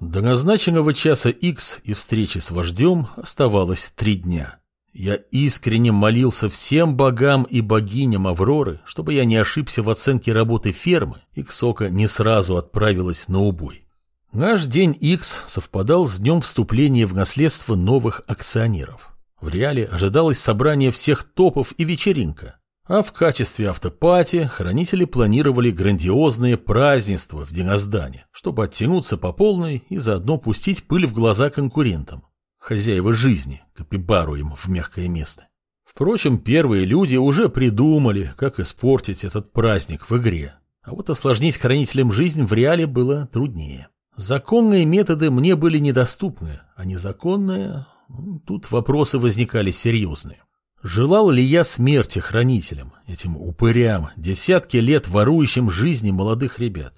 До назначенного часа X и встречи с вождем оставалось три дня. Я искренне молился всем богам и богиням Авроры, чтобы я не ошибся в оценке работы фермы, и Ксока не сразу отправилась на убой. Наш день X совпадал с днем вступления в наследство новых акционеров. В реале ожидалось собрание всех топов и вечеринка. А в качестве автопати хранители планировали грандиозные празднества в Диноздане, чтобы оттянуться по полной и заодно пустить пыль в глаза конкурентам. Хозяева жизни, капибару им в мягкое место. Впрочем, первые люди уже придумали, как испортить этот праздник в игре. А вот осложнить хранителям жизнь в реале было труднее. Законные методы мне были недоступны, а незаконные... Тут вопросы возникали серьезные. Желал ли я смерти хранителям, этим упырям, десятки лет ворующим жизни молодых ребят?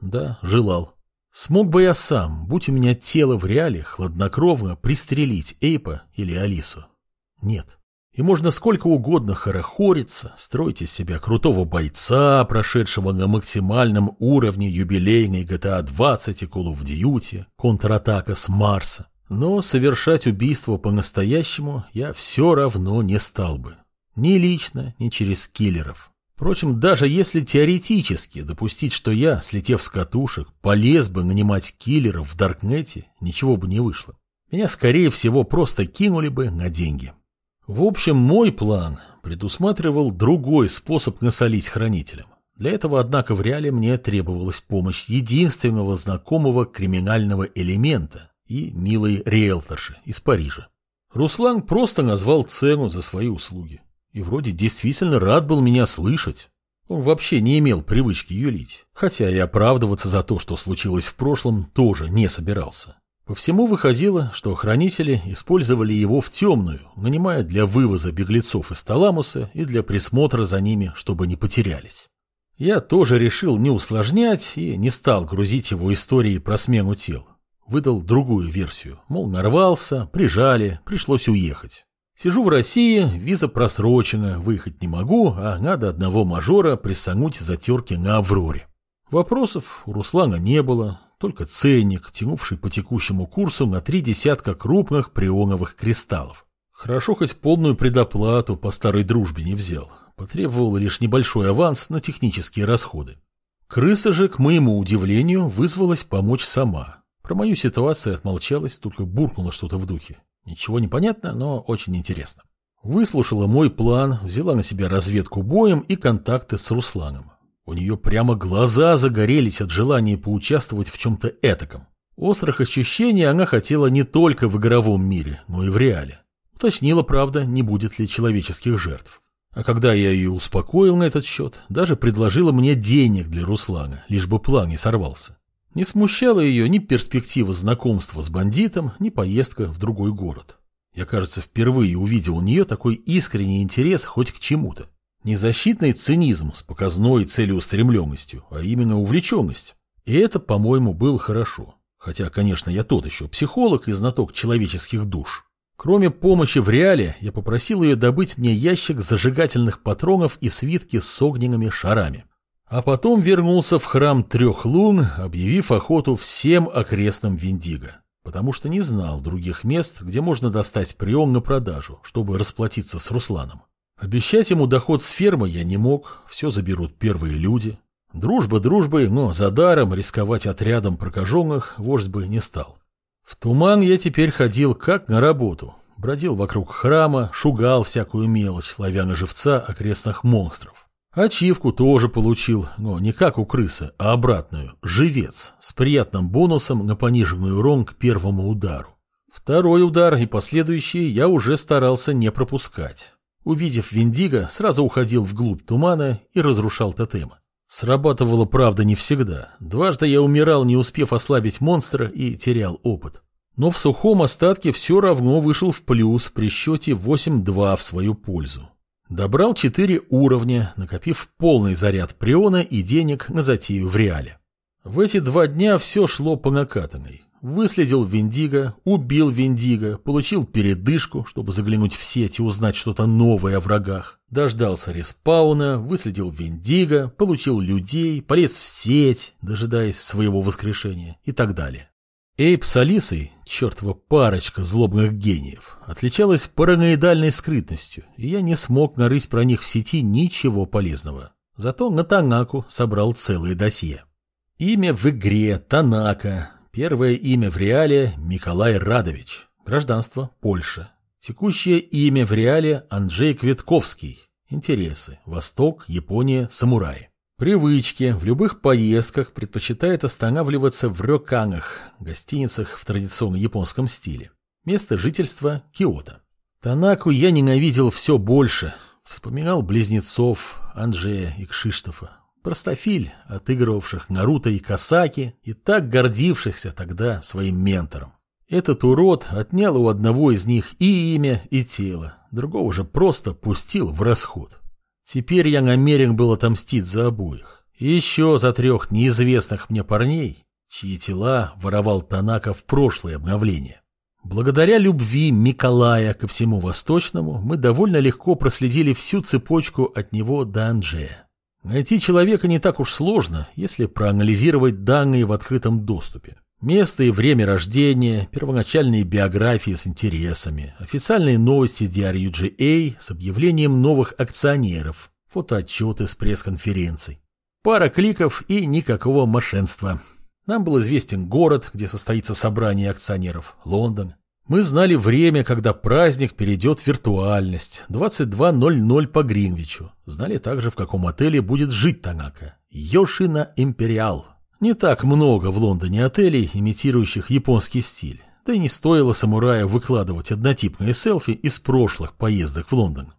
Да, желал. Смог бы я сам, будь у меня тело в реале, хладнокровно пристрелить Эйпа или Алису? Нет. И можно сколько угодно хорохориться, строить из себя крутого бойца, прошедшего на максимальном уровне юбилейной GTA 20 и Call of Duty, контратака с Марса. Но совершать убийство по-настоящему я все равно не стал бы. Ни лично, ни через киллеров. Впрочем, даже если теоретически допустить, что я, слетев с катушек, полез бы нанимать киллеров в Даркнете, ничего бы не вышло. Меня, скорее всего, просто кинули бы на деньги. В общем, мой план предусматривал другой способ насолить хранителям. Для этого, однако, в реале мне требовалась помощь единственного знакомого криминального элемента, и милой риэлторши из Парижа. Руслан просто назвал цену за свои услуги. И вроде действительно рад был меня слышать. Он вообще не имел привычки юлить, хотя и оправдываться за то, что случилось в прошлом, тоже не собирался. По всему выходило, что хранители использовали его в темную, нанимая для вывоза беглецов из Таламуса и для присмотра за ними, чтобы не потерялись. Я тоже решил не усложнять и не стал грузить его историей про смену тел. Выдал другую версию, мол, нарвался, прижали, пришлось уехать. Сижу в России, виза просрочена, выехать не могу, а надо одного мажора присануть за терки на Авроре. Вопросов у Руслана не было, только ценник, тянувший по текущему курсу на три десятка крупных прионовых кристаллов. Хорошо хоть полную предоплату по старой дружбе не взял, потребовал лишь небольшой аванс на технические расходы. Крыса же, к моему удивлению, вызвалась помочь сама. Про мою ситуацию отмолчалась, только буркнула что-то в духе. Ничего не понятно, но очень интересно. Выслушала мой план, взяла на себя разведку боем и контакты с Русланом. У нее прямо глаза загорелись от желания поучаствовать в чем-то этаком. Острых ощущений она хотела не только в игровом мире, но и в реале. Уточнила, правда, не будет ли человеческих жертв. А когда я ее успокоил на этот счет, даже предложила мне денег для Руслана, лишь бы план не сорвался. Не смущала ее ни перспектива знакомства с бандитом, ни поездка в другой город. Я, кажется, впервые увидел у нее такой искренний интерес хоть к чему-то. Не защитный цинизм с показной целеустремленностью, а именно увлеченность. И это, по-моему, было хорошо. Хотя, конечно, я тот еще психолог и знаток человеческих душ. Кроме помощи в реале, я попросил ее добыть мне ящик зажигательных патронов и свитки с огненными шарами. А потом вернулся в храм трех лун, объявив охоту всем окрестным Виндиго, потому что не знал других мест, где можно достать прием на продажу, чтобы расплатиться с Русланом. Обещать ему доход с фермы я не мог, все заберут первые люди. Дружба дружбой, но за даром рисковать отрядом прокаженных вождь бы не стал. В туман я теперь ходил как на работу, бродил вокруг храма, шугал всякую мелочь, ловя на живца окрестных монстров. Ачивку тоже получил, но не как у крысы, а обратную, живец, с приятным бонусом на пониженный урон к первому удару. Второй удар и последующие я уже старался не пропускать. Увидев Виндиго, сразу уходил вглубь тумана и разрушал тотемы. Срабатывало, правда, не всегда. Дважды я умирал, не успев ослабить монстра, и терял опыт. Но в сухом остатке все равно вышел в плюс при счете 8-2 в свою пользу. Добрал четыре уровня, накопив полный заряд приона и денег на затею в реале. В эти два дня все шло по накатанной. Выследил Виндиго, убил Виндиго, получил передышку, чтобы заглянуть в сеть и узнать что-то новое о врагах. Дождался респауна, выследил Виндиго, получил людей, полез в сеть, дожидаясь своего воскрешения и так далее. Эйб с Алисой, чертова парочка злобных гениев, отличалась параноидальной скрытностью, и я не смог нарыть про них в сети ничего полезного. Зато на Танаку собрал целое досье. Имя в игре Танака, первое имя в реале Николай Радович, гражданство Польша. Текущее имя в реале Анджей Квитковский, интересы Восток, Япония, самураи. Привычки в любых поездках предпочитает останавливаться в рёканах, гостиницах в традиционном японском стиле. Место жительства – Киото. Танаку я ненавидел все больше. Вспоминал близнецов Анджея и Кшиштофа. Простофиль, отыгрывавших Наруто и Касаки, и так гордившихся тогда своим ментором. Этот урод отнял у одного из них и имя, и тело, другого же просто пустил в расход. Теперь я намерен был отомстить за обоих. Еще за трех неизвестных мне парней, чьи тела воровал Танака в прошлое обновление. Благодаря любви Миколая ко всему Восточному мы довольно легко проследили всю цепочку от него до Анджея. Найти человека не так уж сложно, если проанализировать данные в открытом доступе. Место и время рождения, первоначальные биографии с интересами, официальные новости DRUGA с объявлением новых акционеров, фотоотчеты с пресс-конференций. Пара кликов и никакого мошенства. Нам был известен город, где состоится собрание акционеров, Лондон. Мы знали время, когда праздник перейдет в виртуальность, 22.00 по Гринвичу. Знали также, в каком отеле будет жить Танака. Йошина Империал. Не так много в Лондоне отелей, имитирующих японский стиль. Да и не стоило самурая выкладывать однотипные селфи из прошлых поездок в Лондон.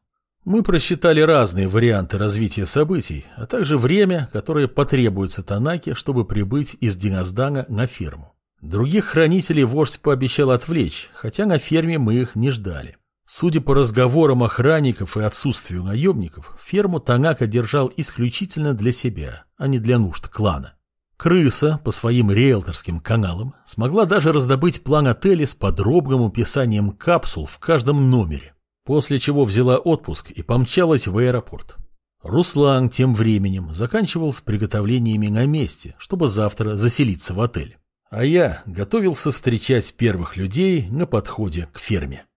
Мы просчитали разные варианты развития событий, а также время, которое потребуется Танаке, чтобы прибыть из Диназдана на ферму. Других хранителей вождь пообещал отвлечь, хотя на ферме мы их не ждали. Судя по разговорам охранников и отсутствию наемников, ферму Танака держал исключительно для себя, а не для нужд клана. Крыса по своим риэлторским каналам смогла даже раздобыть план отеля с подробным описанием капсул в каждом номере, после чего взяла отпуск и помчалась в аэропорт. Руслан тем временем заканчивал с приготовлениями на месте, чтобы завтра заселиться в отель. А я готовился встречать первых людей на подходе к ферме.